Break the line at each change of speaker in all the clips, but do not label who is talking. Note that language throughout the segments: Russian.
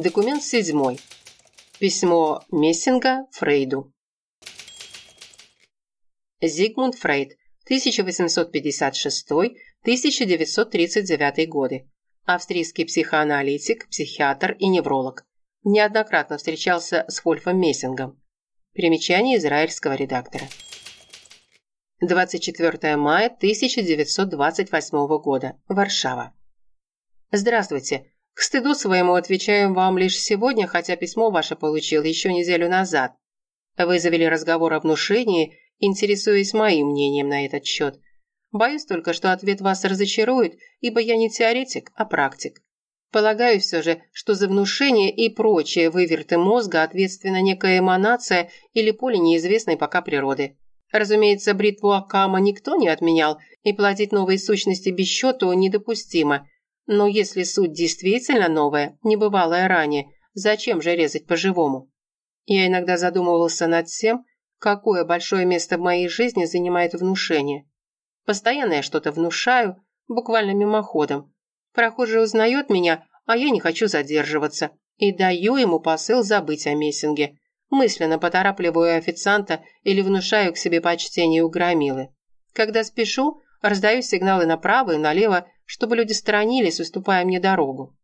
Документ седьмой. Письмо Мессинга Фрейду. Зигмунд Фрейд, 1856-1939 годы. Австрийский психоаналитик, психиатр и невролог. Неоднократно встречался с Вольфом Мессингом. Примечание израильского редактора. 24 мая 1928 года. Варшава. Здравствуйте. К стыду своему отвечаю вам лишь сегодня, хотя письмо ваше получил еще неделю назад. Вы завели разговор о внушении, интересуясь моим мнением на этот счет. Боюсь только, что ответ вас разочарует, ибо я не теоретик, а практик. Полагаю все же, что за внушение и прочие выверты мозга ответственна некая эманация или поле неизвестной пока природы. Разумеется, бритву Акама никто не отменял, и платить новые сущности без счету недопустимо – но если суть действительно новая, небывалая ранее, зачем же резать по-живому? Я иногда задумывался над тем, какое большое место в моей жизни занимает внушение. Постоянно я что-то внушаю, буквально мимоходом. Прохожий узнает меня, а я не хочу задерживаться, и даю ему посыл забыть о Мессинге. Мысленно поторапливаю официанта или внушаю к себе почтение у громилы. Когда спешу, раздаю сигналы направо и налево, чтобы люди сторонились, уступая мне дорогу.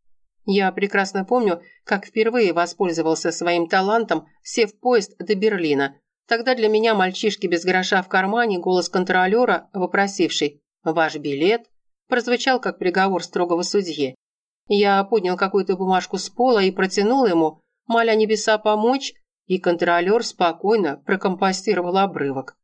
Я прекрасно помню, как впервые воспользовался своим талантом, сев поезд до Берлина. Тогда для меня мальчишки без гроша в кармане голос контролера, вопросивший «Ваш билет?» прозвучал как приговор строгого судьи. Я поднял какую-то бумажку с пола и протянул ему, моля небеса помочь, и контролер спокойно прокомпостировал обрывок.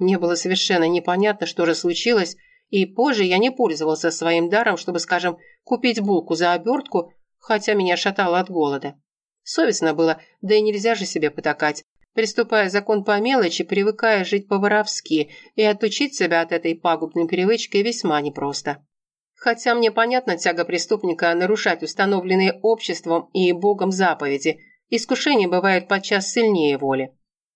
Мне было совершенно непонятно, что же случилось, и позже я не пользовался своим даром, чтобы, скажем, купить булку за обертку, хотя меня шатало от голода. Совестно было, да и нельзя же себе потакать. Приступая закон по мелочи, привыкая жить по-воровски, и отучить себя от этой пагубной привычки весьма непросто. Хотя мне понятна тяга преступника нарушать установленные обществом и Богом заповеди, искушение бывает подчас сильнее воли.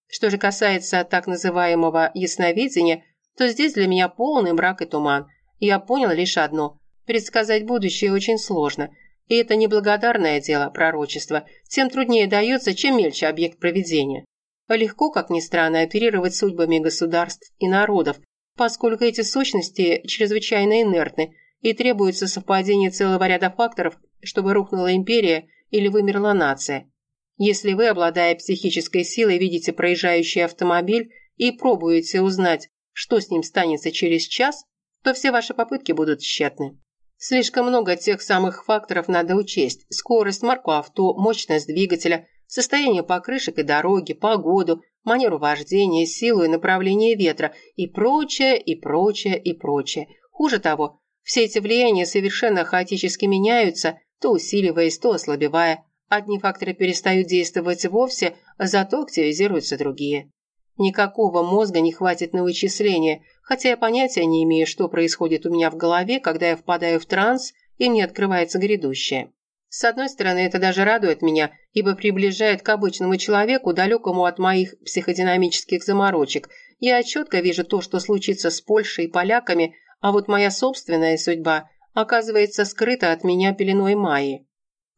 Что же касается так называемого ясновидения – то здесь для меня полный мрак и туман. Я понял лишь одно – предсказать будущее очень сложно. И это неблагодарное дело, пророчество, тем труднее дается, чем мельче объект проведения. Легко, как ни странно, оперировать судьбами государств и народов, поскольку эти сущности чрезвычайно инертны и требуется совпадение целого ряда факторов, чтобы рухнула империя или вымерла нация. Если вы, обладая психической силой, видите проезжающий автомобиль и пробуете узнать, что с ним станется через час, то все ваши попытки будут тщетны. Слишком много тех самых факторов надо учесть. Скорость, марку авто, мощность двигателя, состояние покрышек и дороги, погоду, манеру вождения, силу и направление ветра и прочее, и прочее, и прочее. Хуже того, все эти влияния совершенно хаотически меняются, то усиливаясь, то ослабевая. Одни факторы перестают действовать вовсе, зато активизируются другие. Никакого мозга не хватит на вычисление, хотя я понятия не имею, что происходит у меня в голове, когда я впадаю в транс и мне открывается грядущее. С одной стороны, это даже радует меня, ибо приближает к обычному человеку, далекому от моих психодинамических заморочек. Я четко вижу то, что случится с Польшей и поляками, а вот моя собственная судьба оказывается скрыта от меня пеленой Майи.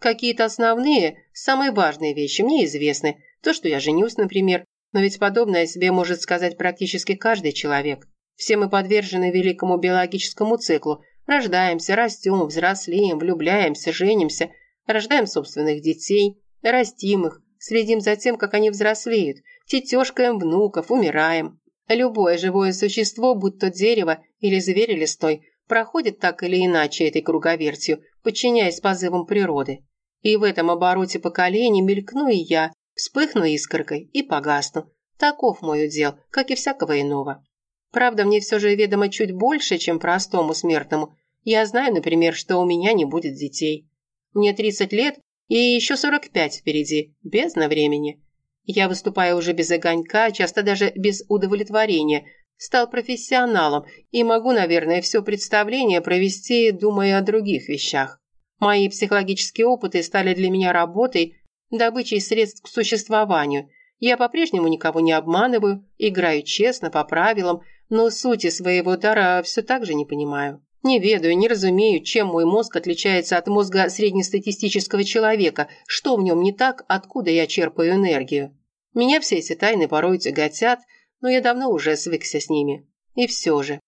Какие-то основные, самые важные вещи мне известны. То, что я женюсь, например, но ведь подобное себе может сказать практически каждый человек. Все мы подвержены великому биологическому циклу. Рождаемся, растем, взрослеем, влюбляемся, женимся, рождаем собственных детей, растим их, следим за тем, как они взрослеют, тетешкаем внуков, умираем. Любое живое существо, будь то дерево или зверь листой, проходит так или иначе этой круговертью, подчиняясь позывам природы. И в этом обороте поколений мелькну и я, Вспыхну искоркой и погасну. Таков мой удел, как и всякого иного. Правда, мне все же ведомо чуть больше, чем простому смертному. Я знаю, например, что у меня не будет детей. Мне 30 лет и еще 45 впереди, бездна времени. Я выступаю уже без огонька, часто даже без удовлетворения. Стал профессионалом и могу, наверное, все представление провести, думая о других вещах. Мои психологические опыты стали для меня работой, добычей средств к существованию. Я по-прежнему никого не обманываю, играю честно, по правилам, но сути своего дара все так же не понимаю. Не ведаю, не разумею, чем мой мозг отличается от мозга среднестатистического человека, что в нем не так, откуда я черпаю энергию. Меня все эти тайны порой тяготят, но я давно уже свыкся с ними. И все же.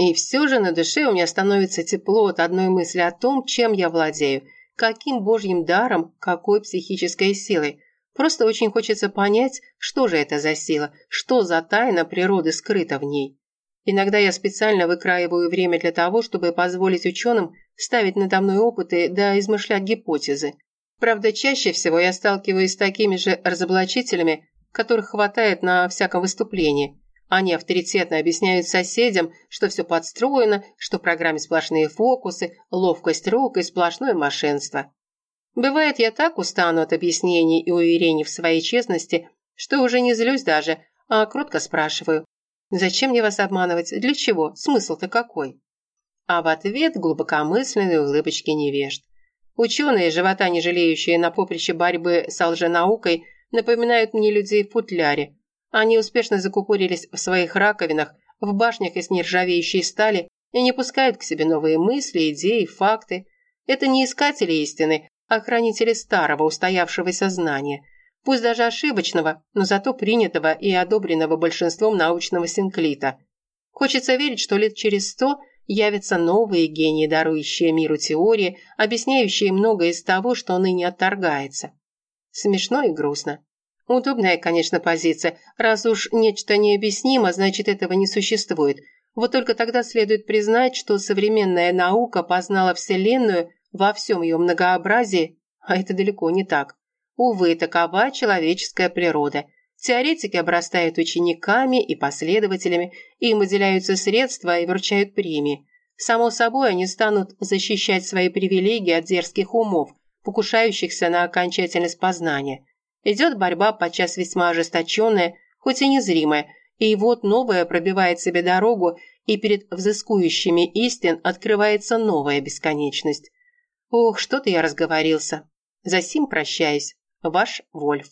И все же на душе у меня становится тепло от одной мысли о том, чем я владею, каким божьим даром, какой психической силой. Просто очень хочется понять, что же это за сила, что за тайна природы скрыта в ней. Иногда я специально выкраиваю время для того, чтобы позволить ученым ставить надо мной опыты да измышлять гипотезы. Правда, чаще всего я сталкиваюсь с такими же разоблачителями, которых хватает на всяком выступлении. Они авторитетно объясняют соседям, что все подстроено, что в программе сплошные фокусы, ловкость рук и сплошное мошенство. Бывает, я так устану от объяснений и уверений в своей честности, что уже не злюсь даже, а кротко спрашиваю, Зачем мне вас обманывать? Для чего? Смысл-то какой? А в ответ глубокомысленные улыбочки невежд. Ученые, живота не жалеющие на поприще борьбы с лженаукой, напоминают мне людей в футляре. Они успешно закупорились в своих раковинах, в башнях из нержавеющей стали и не пускают к себе новые мысли, идеи, факты. Это не искатели истины, а хранители старого, устоявшегося знания – пусть даже ошибочного, но зато принятого и одобренного большинством научного синклита. Хочется верить, что лет через сто явятся новые гении, дарующие миру теории, объясняющие многое из того, что ныне отторгается. Смешно и грустно. Удобная, конечно, позиция. Раз уж нечто необъяснимо, значит, этого не существует. Вот только тогда следует признать, что современная наука познала Вселенную во всем ее многообразии, а это далеко не так. Увы, такова человеческая природа. Теоретики обрастают учениками и последователями, им выделяются средства и вручают премии. Само собой, они станут защищать свои привилегии от дерзких умов, покушающихся на окончательность познания. Идет борьба, подчас весьма ожесточенная, хоть и незримая, и вот новая пробивает себе дорогу, и перед взыскующими истин открывается новая бесконечность. Ох, что-то я разговорился. За сим прощаюсь. Ваш Вольф.